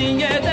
tinha